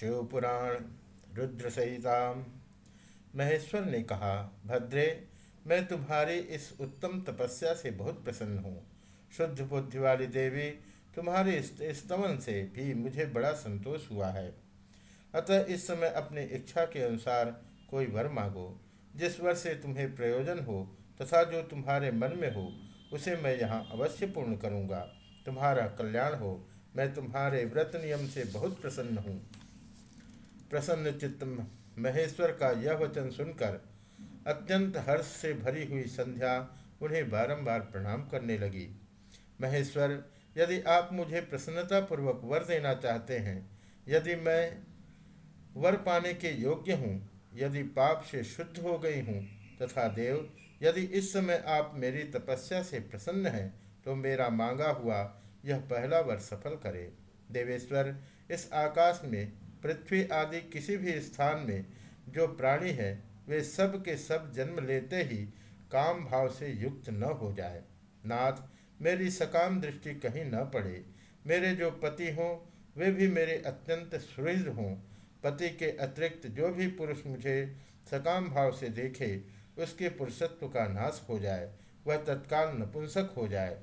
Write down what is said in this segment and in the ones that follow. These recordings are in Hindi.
शिवपुराण रुद्र सहिता महेश्वर ने कहा, भद्रे, मैं तुम्हारी इस उत्तम तपस्या से बहुत प्रसन्न हूँ। शुद्ध बुद्धि वाली देवी, तुम्हारे स्तवन से भी मुझे बड़ा संतोष हुआ है। अतः इस समय अपनी इच्छा के अनुसार कोई वर मांगो। जिस वर से तुम्हें प्रयोजन हो तथा जो तुम्हारे मन में हो, उसे मैं यहाँ अवश्य पूर्ण करूँगा। तुम्हारा कल्याण हो। मैं तुम्हारे व्रत नियम से बहुत प्रसन्न हूँ। प्रसन्न चित्त महेश्वर का यह वचन सुनकर अत्यंत हर्ष से भरी हुई संध्या उन्हें बारंबार प्रणाम करने लगी। महेश्वर, यदि आप मुझे प्रसन्नतापूर्वक वर देना चाहते हैं, यदि मैं वर पाने के योग्य हूँ, यदि पाप से शुद्ध हो गई हूँ, तथा देव, यदि इस समय आप मेरी तपस्या से प्रसन्न हैं तो मेरा मांगा हुआ यह पहला वर सफल करे। देवेश्वर, इस आकाश में पृथ्वी आदि किसी भी स्थान में जो प्राणी है, वे सब के सब जन्म लेते ही काम भाव से युक्त न हो जाए। नाथ, मेरी सकाम दृष्टि कहीं न पड़े। मेरे जो पति हों, वे भी मेरे अत्यंत सुहृद हों। पति के अतिरिक्त जो भी पुरुष मुझे सकाम भाव से देखे, उसके पुरुषत्व का नाश हो जाए, वह तत्काल नपुंसक हो जाए।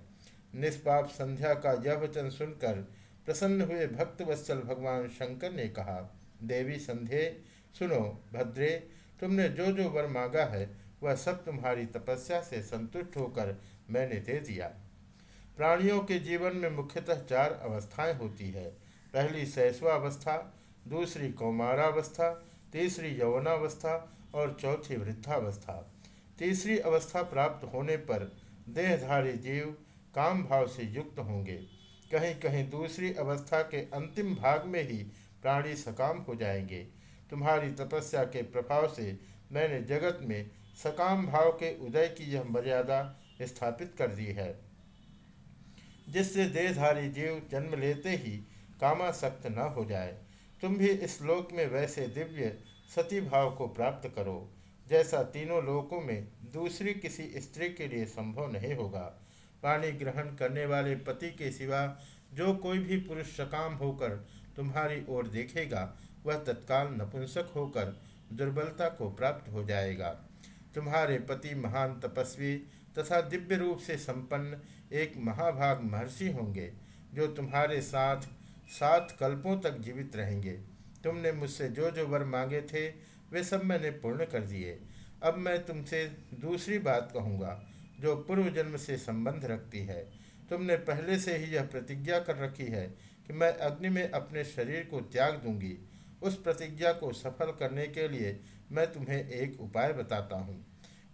निष्पाप संध्या का यह वचन सुनकर प्रसन्न हुए भक्त वत्सल भगवान शंकर ने कहा, देवी संधे सुनो भद्रे, तुमने जो जो वर मांगा है, वह सब तुम्हारी तपस्या से संतुष्ट होकर मैंने दे दिया। प्राणियों के जीवन में मुख्यतः चार अवस्थाएँ होती है। पहली सैसवावस्था दूसरी कौमारावस्था, तीसरी यौवनावस्था और चौथी वृद्धावस्था। तीसरी अवस्था प्राप्त होने पर देहधारी जीव काम भाव से युक्त होंगे। कहीं कहीं, दूसरी अवस्था के अंतिम भाग में ही प्राणी सकाम हो जाएँगे। तुम्हारी तपस्या के प्रभाव से मैंने जगत में सकाम भाव के उदय की यह मर्यादा स्थापित कर दी है। जिससे देहधारी जीव जन्म लेते ही कामासक्त न हो जाए। तुम भी इस लोक में वैसे दिव्य सती भाव को प्राप्त करो। जैसा तीनों लोकों में दूसरी किसी स्त्री के लिए संभव नहीं होगा। पानी ग्रहण करने वाले पति के सिवा जो कोई भी पुरुष सकाम होकर तुम्हारी ओर देखेगा, वह तत्काल नपुंसक होकर दुर्बलता को प्राप्त हो जाएगा। तुम्हारे पति महान तपस्वी तथा दिव्य रूप से संपन्न एक महाभाग महर्षि होंगे, जो तुम्हारे साथ सात कल्पों तक जीवित रहेंगे। तुमने मुझसे जो जो वर मांगे थे, वे सब मैंने पूर्ण कर दिए। अब मैं तुमसे दूसरी बात कहूँगा। जो पूर्व जन्म से संबंध रखती है। तुमने पहले से ही यह प्रतिज्ञा कर रखी है कि मैं अग्नि में अपने शरीर को त्याग दूँगी। उस प्रतिज्ञा को सफल करने के लिए मैं तुम्हें एक उपाय बताता हूँ।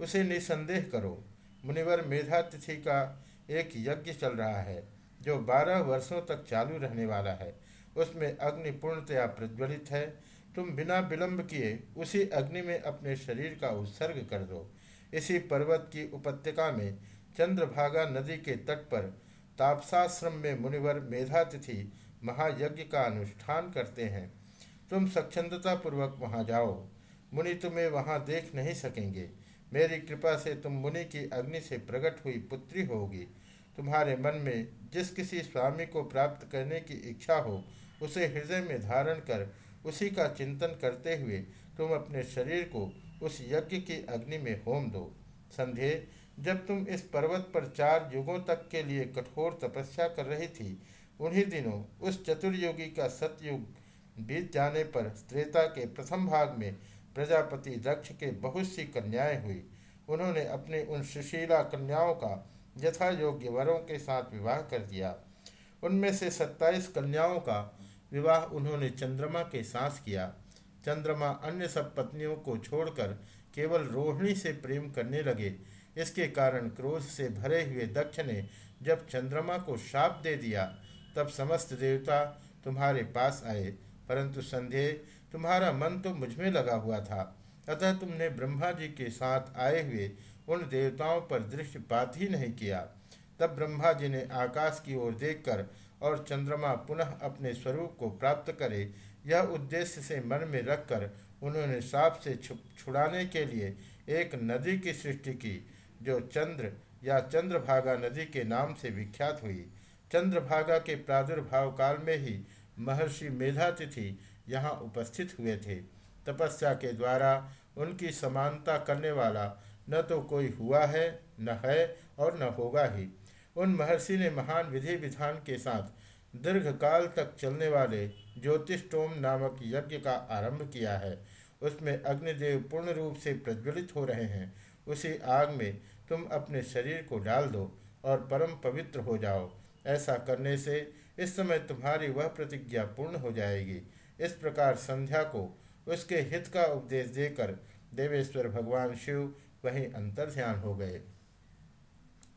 उसे निसंदेह करो। मुनिवर मेधा तिथि का एक यज्ञ चल रहा है, जो बारह वर्षों तक चालू रहने वाला है। उसमें अग्नि पूर्णतया प्रज्वलित है। तुम बिना विलंब किए उसी अग्नि में अपने शरीर का उत्सर्ग कर दो। इसी पर्वत की उपत्यका में चंद्रभागा नदी के तट पर तापसाश्रम में मुनिवर मेधातिथि महायज्ञ का अनुष्ठान करते हैं। तुम स्वच्छंदता पूर्वक वहाँ जाओ। मुनि तुम्हें वहाँ देख नहीं सकेंगे। मेरी कृपा से तुम मुनि की अग्नि से प्रकट हुई पुत्री होगी। तुम्हारे मन में जिस किसी स्वामी को प्राप्त करने की इच्छा हो, उसे हृदय में धारण कर उसी का चिंतन करते हुए तुम अपने शरीर को उस यज्ञ की अग्नि में होम दो। संधे जब तुम इस पर्वत पर चार युगों तक के लिए कठोर तपस्या कर रही थी, उन्हीं दिनों उस चतुर्योगी का सतयुग बीत जाने पर त्रेता के प्रथम भाग में प्रजापति दक्ष के बहुत सी कन्याएँ हुई। उन्होंने अपने उन सुशीला कन्याओं का यथा योग्य वरों के साथ विवाह कर दिया। उनमें से सत्ताईस कन्याओं का विवाह उन्होंने चंद्रमा के साथ किया। चंद्रमा अन्य सब पत्नियों को छोड़कर केवल रोहिणी से प्रेम करने लगे। इसके कारण क्रोध से भरे हुए दक्ष ने जब चंद्रमा को शाप दे दिया, तब समस्त देवता तुम्हारे पास आए, परंतु संदेह तुम्हारा मन तो मुझमें लगा हुआ था। अतः तुमने ब्रह्मा जी के साथ आए हुए उन देवताओं पर दृष्टिपात ही नहीं किया। तब ब्रह्मा जी ने आकाश की ओर देखकर और चंद्रमा पुनः अपने स्वरूप को प्राप्त करे यह उद्देश्य से मन में रखकर उन्होंने साप से छुड़ाने के लिए एक नदी की सृष्टि की, जो चंद्र या चंद्रभागा नदी के नाम से विख्यात हुई। चंद्रभागा के प्रादुर्भाव काल में ही महर्षि मेधातिथि यहाँ उपस्थित हुए थे। तपस्या के द्वारा उनकी समानता करने वाला न तो कोई हुआ है, न है और न होगा ही। उन महर्षि ने महान विधि विधान के साथ दीर्घ काल तक चलने वाले ज्योतिषोम नामक यज्ञ का आरंभ किया है। उसमें अग्निदेव पूर्ण रूप से प्रज्वलित हो रहे हैं। उसी आग में तुम अपने शरीर को डाल दो और परम पवित्र हो जाओ। ऐसा करने से इस समय तुम्हारी वह प्रतिज्ञा पूर्ण हो जाएगी। इस प्रकार संध्या को उसके हित का उपदेश देकर देवेश्वर भगवान शिव वहीं अंतर ध्यान हो गए।